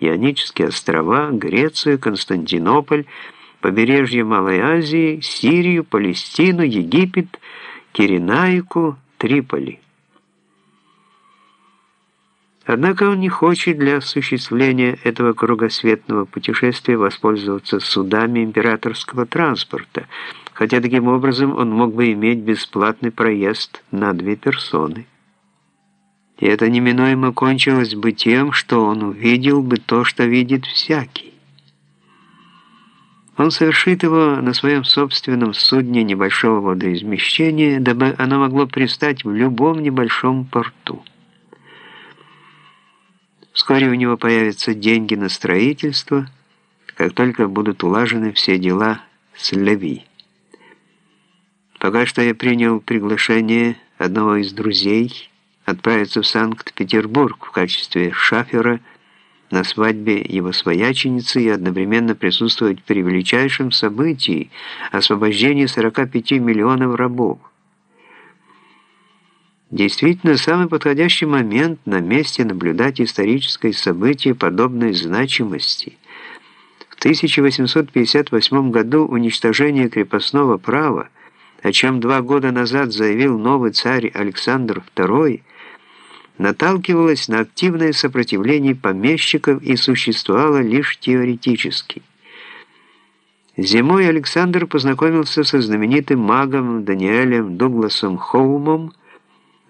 Ионические острова, Грецию, Константинополь, побережье Малой Азии, Сирию, Палестину, Египет, Киренаику, Триполи. Однако он не хочет для осуществления этого кругосветного путешествия воспользоваться судами императорского транспорта, хотя таким образом он мог бы иметь бесплатный проезд на две персоны. И это неминуемо кончилось бы тем, что он увидел бы то, что видит всякий. Он совершит его на своем собственном судне небольшого водоизмещения, дабы оно могло пристать в любом небольшом порту. Вскоре у него появятся деньги на строительство, как только будут улажены все дела с Леви. Пока что я принял приглашение одного из друзей отправиться в Санкт-Петербург в качестве шафера на свадьбе его свояченицы и одновременно присутствовать при величайшем событии – освобождении 45 миллионов рабов. Действительно, самый подходящий момент на месте наблюдать историческое событие подобной значимости. В 1858 году уничтожение крепостного права, о чем два года назад заявил новый царь Александр II, наталкивалось на активное сопротивление помещиков и существовало лишь теоретически. Зимой Александр познакомился со знаменитым магом Даниэлем Дугласом Хоумом,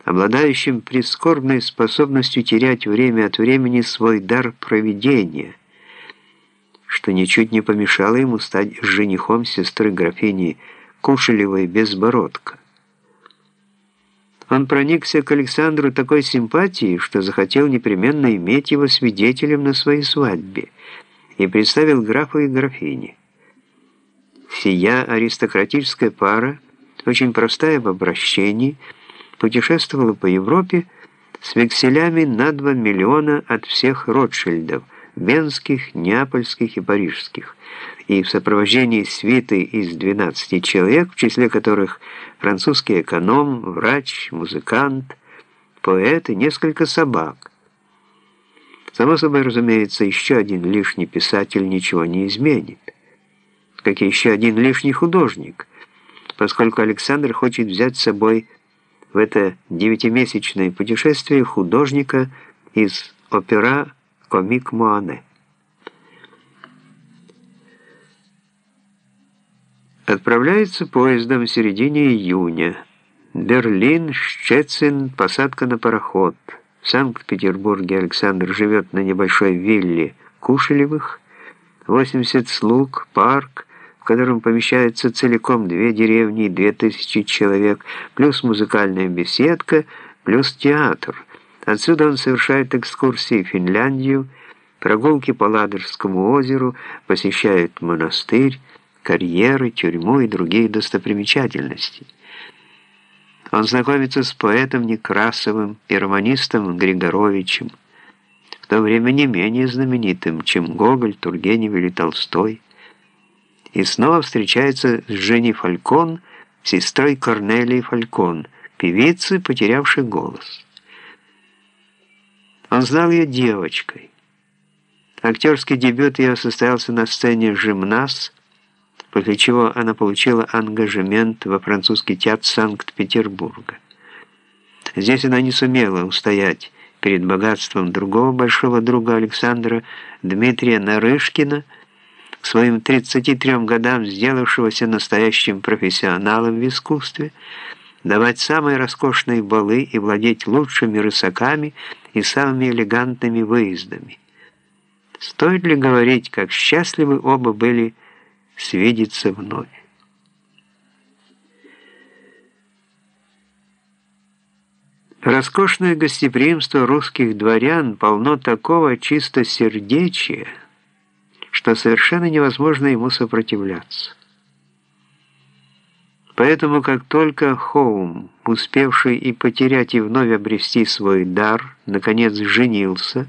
обладающим прискорбной способностью терять время от времени свой дар провидения, что ничуть не помешало ему стать женихом сестры графини Кушелевой Безбородко. Он проникся к Александру такой симпатией, что захотел непременно иметь его свидетелем на своей свадьбе и представил графа и графине. Сия аристократическая пара, очень простая в обращении, путешествовала по Европе с векселями на 2 миллиона от всех Ротшильдов, венских, неапольских и парижских, и в сопровождении свиты из 12 человек, в числе которых французский эконом, врач, музыкант, поэт и несколько собак. Само собой, разумеется, еще один лишний писатель ничего не изменит, как и еще один лишний художник, поскольку Александр хочет взять с собой в это девятимесячное путешествие художника из опера «Комик Муане». Отправляется поездом в середине июня. Берлин, Щецин, посадка на пароход. В Санкт-Петербурге Александр живет на небольшой вилле Кушелевых, 80 слуг, парк, котором помещаются целиком две деревни и две тысячи человек, плюс музыкальная беседка, плюс театр. Отсюда он совершает экскурсии в Финляндию, прогулки по Ладожскому озеру, посещает монастырь, карьеры, тюрьму и другие достопримечательности. Он знакомится с поэтом Некрасовым и романистом Григоровичем, в то время не менее знаменитым, чем Гоголь, Тургенев или Толстой и снова встречается с Женей Фалькон, сестрой Корнелии Фалькон, певицы, потерявшей голос. Он знал ее девочкой. Актерский дебют ее состоялся на сцене «Жимнас», после чего она получила ангажемент во французский театр Санкт-Петербурга. Здесь она не сумела устоять перед богатством другого большого друга Александра, Дмитрия Нарышкина, к своим 33 годам сделавшегося настоящим профессионалом в искусстве, давать самые роскошные балы и владеть лучшими рысаками и самыми элегантными выездами. Стоит ли говорить, как счастливы оба были свидеться вновь? Роскошное гостеприимство русских дворян полно такого чистосердечия, что совершенно невозможно ему сопротивляться. Поэтому, как только Хоум, успевший и потерять, и вновь обрести свой дар, наконец женился,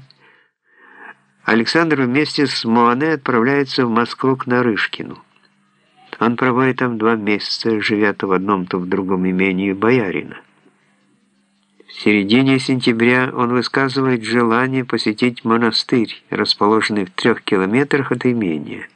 Александр вместе с Муане отправляется в Москву к Нарышкину. Он проводит там два месяца, живя то в одном, то в другом имении боярина. В середине сентября он высказывает желание посетить монастырь, расположенный в трех километрах от имения.